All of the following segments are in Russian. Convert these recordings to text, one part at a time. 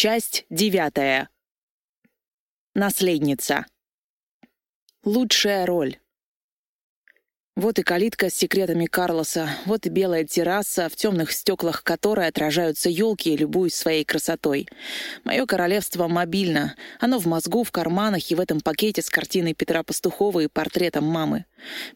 Часть девятая. Наследница. Лучшая роль. Вот и калитка с секретами Карлоса, вот и белая терраса, в темных стеклах которой отражаются елки и любуюсь своей красотой. Мое королевство мобильно. Оно в мозгу, в карманах и в этом пакете с картиной Петра Пастухова и портретом мамы.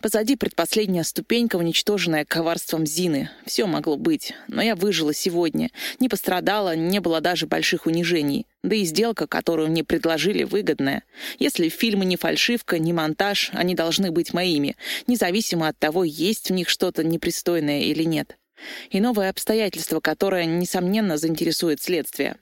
Позади предпоследняя ступенька, уничтоженная коварством Зины. Все могло быть, но я выжила сегодня. Не пострадала, не было даже больших унижений. Да и сделка, которую мне предложили, выгодная. Если фильмы не фальшивка, не монтаж, они должны быть моими, независимо от того, есть в них что-то непристойное или нет. И новое обстоятельство, которое, несомненно, заинтересует следствие.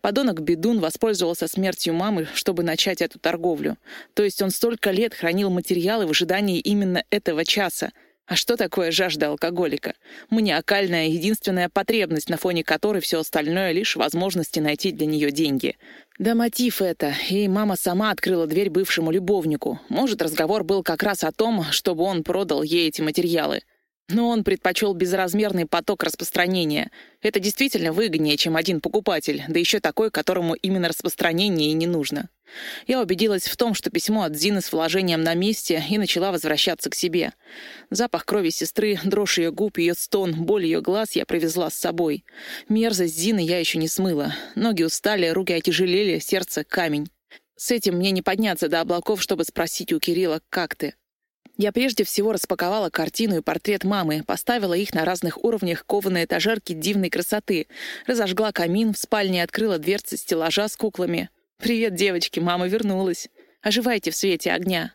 Подонок Бедун воспользовался смертью мамы, чтобы начать эту торговлю. То есть он столько лет хранил материалы в ожидании именно этого часа — а что такое жажда алкоголика? Маниакальная единственная потребность, на фоне которой все остальное лишь возможности найти для нее деньги. Да мотив это, и мама сама открыла дверь бывшему любовнику. Может, разговор был как раз о том, чтобы он продал ей эти материалы. Но он предпочел безразмерный поток распространения. Это действительно выгоднее, чем один покупатель, да еще такой, которому именно распространение и не нужно. Я убедилась в том, что письмо от Зины с вложением на месте и начала возвращаться к себе. Запах крови сестры, дрожь ее губ, ее стон, боль ее глаз я привезла с собой. Мерзость Зины я еще не смыла. Ноги устали, руки отяжелели, сердце — камень. С этим мне не подняться до облаков, чтобы спросить у Кирилла, как ты. Я прежде всего распаковала картину и портрет мамы, поставила их на разных уровнях кованой этажерки дивной красоты, разожгла камин в спальне и открыла дверцы стеллажа с куклами — «Привет, девочки, мама вернулась. Оживайте в свете огня».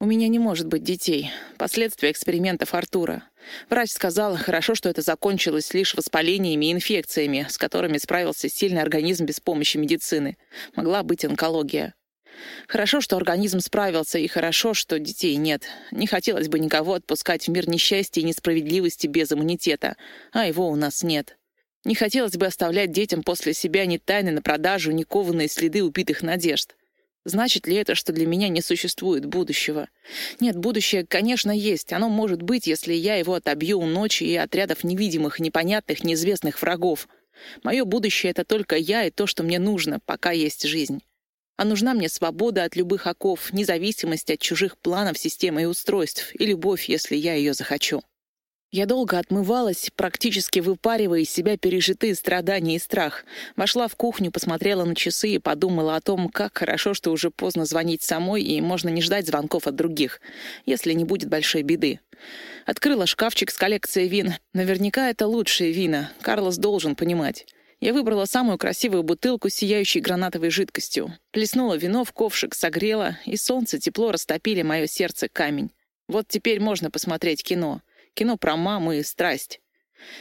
«У меня не может быть детей. Последствия экспериментов Артура. Врач сказал, хорошо, что это закончилось лишь воспалениями и инфекциями, с которыми справился сильный организм без помощи медицины. Могла быть онкология. Хорошо, что организм справился, и хорошо, что детей нет. Не хотелось бы никого отпускать в мир несчастья и несправедливости без иммунитета, а его у нас нет. Не хотелось бы оставлять детям после себя ни тайны на продажу, ни кованые следы убитых надежд. Значит ли это, что для меня не существует будущего? Нет, будущее, конечно, есть. Оно может быть, если я его отобью у ночи и отрядов невидимых, непонятных, неизвестных врагов. Мое будущее — это только я и то, что мне нужно, пока есть жизнь. А нужна мне свобода от любых оков, независимость от чужих планов, системы и устройств, и любовь, если я ее захочу. Я долго отмывалась, практически выпаривая из себя пережитые страдания и страх. Вошла в кухню, посмотрела на часы и подумала о том, как хорошо, что уже поздно звонить самой, и можно не ждать звонков от других, если не будет большой беды. Открыла шкафчик с коллекцией вин. Наверняка это лучшие вина. Карлос должен понимать. Я выбрала самую красивую бутылку сияющей гранатовой жидкостью. Плеснула вино в ковшик, согрела, и солнце тепло растопили мое сердце камень. Вот теперь можно посмотреть кино кино про маму и страсть.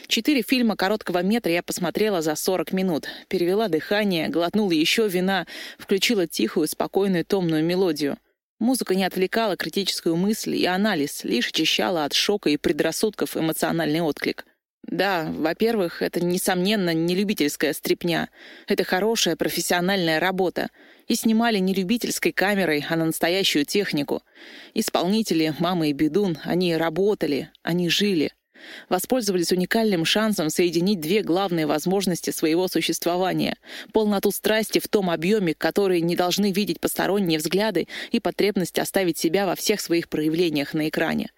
Четыре фильма короткого метра я посмотрела за 40 минут, перевела дыхание, глотнула еще вина, включила тихую, спокойную, томную мелодию. Музыка не отвлекала критическую мысль и анализ, лишь очищала от шока и предрассудков эмоциональный отклик. Да, во-первых, это, несомненно, не любительская стрипня. Это хорошая профессиональная работа. И снимали не любительской камерой, а на настоящую технику. Исполнители, мама и бедун, они работали, они жили. Воспользовались уникальным шансом соединить две главные возможности своего существования — полноту страсти в том объеме, который не должны видеть посторонние взгляды и потребность оставить себя во всех своих проявлениях на экране.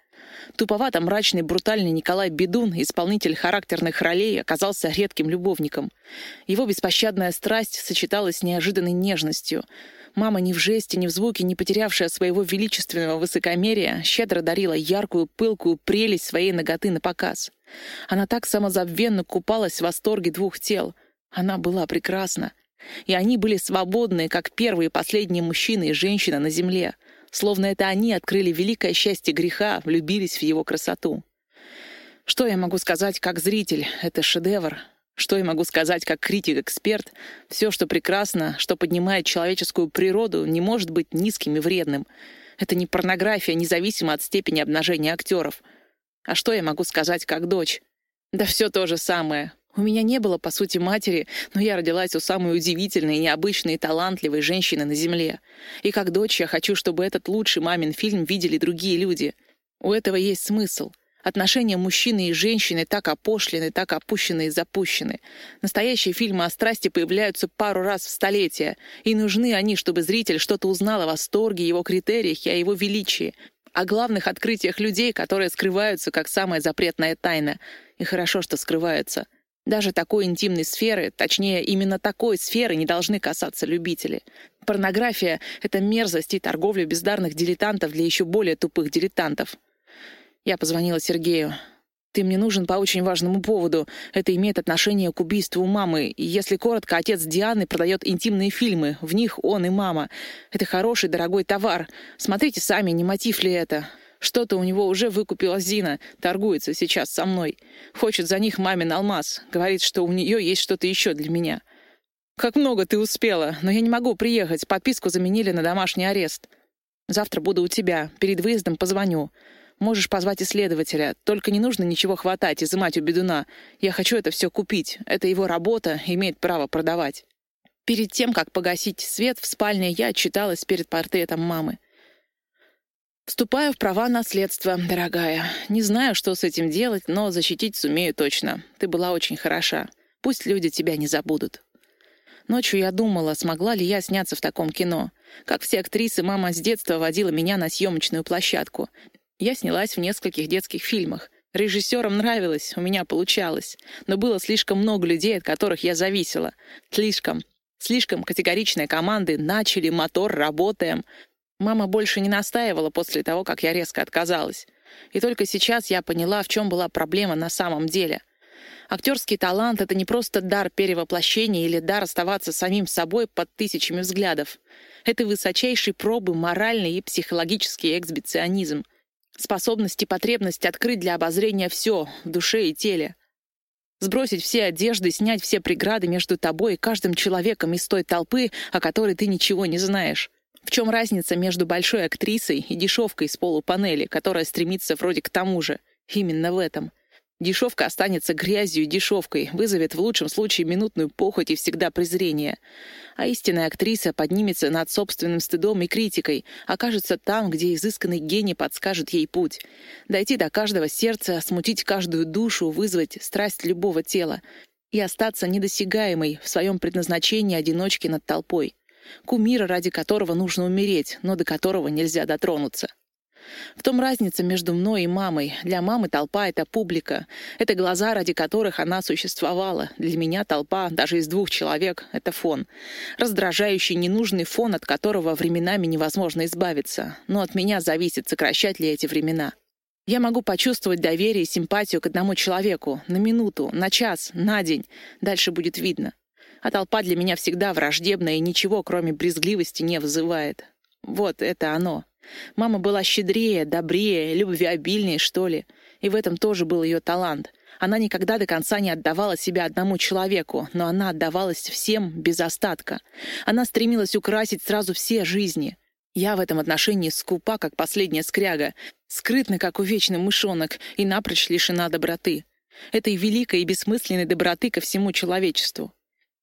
Туповато-мрачный, брутальный Николай Бедун, исполнитель характерных ролей, оказался редким любовником. Его беспощадная страсть сочеталась с неожиданной нежностью. Мама ни в жесте, ни в звуке, не потерявшая своего величественного высокомерия, щедро дарила яркую, пылкую прелесть своей ноготы на показ. Она так самозабвенно купалась в восторге двух тел. Она была прекрасна. И они были свободны, как первые и последние мужчины и женщина на земле — словно это они открыли великое счастье греха, влюбились в его красоту. Что я могу сказать как зритель? Это шедевр. Что я могу сказать как критик-эксперт? Все, что прекрасно, что поднимает человеческую природу, не может быть низким и вредным. Это не порнография, независимо от степени обнажения актеров. А что я могу сказать как дочь? Да все то же самое. У меня не было, по сути, матери, но я родилась у самой удивительной, необычной и талантливой женщины на Земле. И как дочь я хочу, чтобы этот лучший мамин фильм видели другие люди. У этого есть смысл. Отношения мужчины и женщины так опошлены, так опущены и запущены. Настоящие фильмы о страсти появляются пару раз в столетие, и нужны они, чтобы зритель что-то узнал о восторге, его критериях и о его величии, о главных открытиях людей, которые скрываются как самая запретная тайна. И хорошо, что скрываются. Даже такой интимной сферы, точнее, именно такой сферы не должны касаться любители. Порнография — это мерзость и торговля бездарных дилетантов для еще более тупых дилетантов. Я позвонила Сергею. «Ты мне нужен по очень важному поводу. Это имеет отношение к убийству мамы. И если коротко, отец Дианы продает интимные фильмы. В них он и мама. Это хороший, дорогой товар. Смотрите сами, не мотив ли это. Что-то у него уже выкупила Зина. Торгуется сейчас со мной. Хочет за них мамин алмаз. Говорит, что у нее есть что-то еще для меня. Как много ты успела, но я не могу приехать. Подписку заменили на домашний арест. Завтра буду у тебя. Перед выездом позвоню. Можешь позвать исследователя. Только не нужно ничего хватать, изымать у бедуна. Я хочу это все купить. Это его работа, имеет право продавать. Перед тем, как погасить свет, в спальне я отчиталась перед портретом мамы. «Вступаю в права наследства, дорогая. Не знаю, что с этим делать, но защитить сумею точно. Ты была очень хороша. Пусть люди тебя не забудут». Ночью я думала, смогла ли я сняться в таком кино. Как все актрисы, мама с детства водила меня на съемочную площадку. Я снялась в нескольких детских фильмах. Режиссерам нравилось, у меня получалось. Но было слишком много людей, от которых я зависела. Слишком. Слишком категоричные команды «начали», «мотор», «работаем». Мама больше не настаивала после того, как я резко отказалась. И только сейчас я поняла, в чем была проблема на самом деле. Актерский талант — это не просто дар перевоплощения или дар оставаться самим собой под тысячами взглядов. Это высочайший пробы моральный и психологический эксбиционизм способность и потребность открыть для обозрения все в душе и теле. Сбросить все одежды, снять все преграды между тобой и каждым человеком из той толпы, о которой ты ничего не знаешь. В чем разница между большой актрисой и дешевкой с полупанели, которая стремится вроде к тому же? Именно в этом — Дешевка останется грязью и дешевкой, вызовет в лучшем случае минутную похоть и всегда презрение. А истинная актриса поднимется над собственным стыдом и критикой, окажется там, где изысканный гений подскажет ей путь. Дойти до каждого сердца, смутить каждую душу, вызвать страсть любого тела и остаться недосягаемой в своем предназначении одиночки над толпой. Кумира, ради которого нужно умереть, но до которого нельзя дотронуться. В том разница между мной и мамой. Для мамы толпа — это публика. Это глаза, ради которых она существовала. Для меня толпа, даже из двух человек, — это фон. Раздражающий, ненужный фон, от которого временами невозможно избавиться. Но от меня зависит, сокращать ли эти времена. Я могу почувствовать доверие и симпатию к одному человеку на минуту, на час, на день. Дальше будет видно. А толпа для меня всегда враждебная и ничего, кроме брезгливости, не вызывает. Вот это оно. Мама была щедрее, добрее, любвеобильнее, что ли. И в этом тоже был ее талант. Она никогда до конца не отдавала себя одному человеку, но она отдавалась всем без остатка. Она стремилась украсить сразу все жизни. Я в этом отношении скупа, как последняя скряга, скрытна, как увечный мышонок, и напрочь лишена доброты. Этой великой и бессмысленной доброты ко всему человечеству.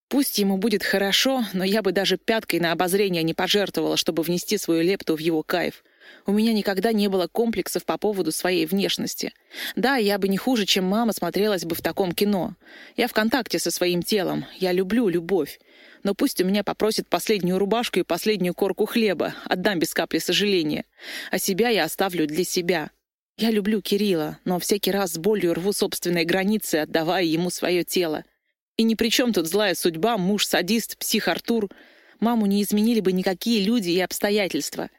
Пусть ему будет хорошо, но я бы даже пяткой на обозрение не пожертвовала, чтобы внести свою лепту в его кайф. У меня никогда не было комплексов по поводу своей внешности. Да, я бы не хуже, чем мама, смотрелась бы в таком кино. Я в контакте со своим телом. Я люблю любовь. Но пусть у меня попросит последнюю рубашку и последнюю корку хлеба. Отдам без капли сожаления. А себя я оставлю для себя. Я люблю Кирилла, но всякий раз с болью рву собственные границы, отдавая ему свое тело. И ни при чем тут злая судьба, муж-садист, псих Артур. Маму не изменили бы никакие люди и обстоятельства.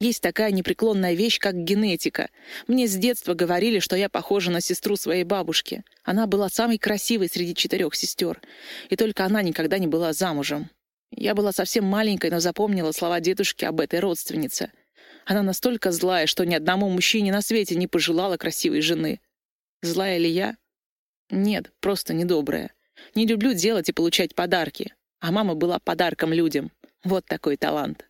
Есть такая непреклонная вещь, как генетика. Мне с детства говорили, что я похожа на сестру своей бабушки. Она была самой красивой среди четырех сестер. И только она никогда не была замужем. Я была совсем маленькой, но запомнила слова дедушки об этой родственнице. Она настолько злая, что ни одному мужчине на свете не пожелала красивой жены. Злая ли я? Нет, просто недобрая. Не люблю делать и получать подарки. А мама была подарком людям. Вот такой талант.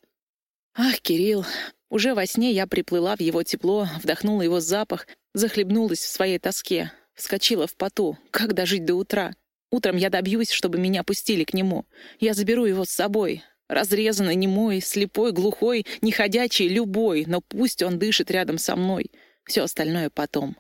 Ах, Кирилл. Уже во сне я приплыла в его тепло, вдохнула его запах, захлебнулась в своей тоске. Вскочила в поту. Как дожить до утра? Утром я добьюсь, чтобы меня пустили к нему. Я заберу его с собой. Разрезанный, немой, слепой, глухой, неходячий, любой, но пусть он дышит рядом со мной. Все остальное потом.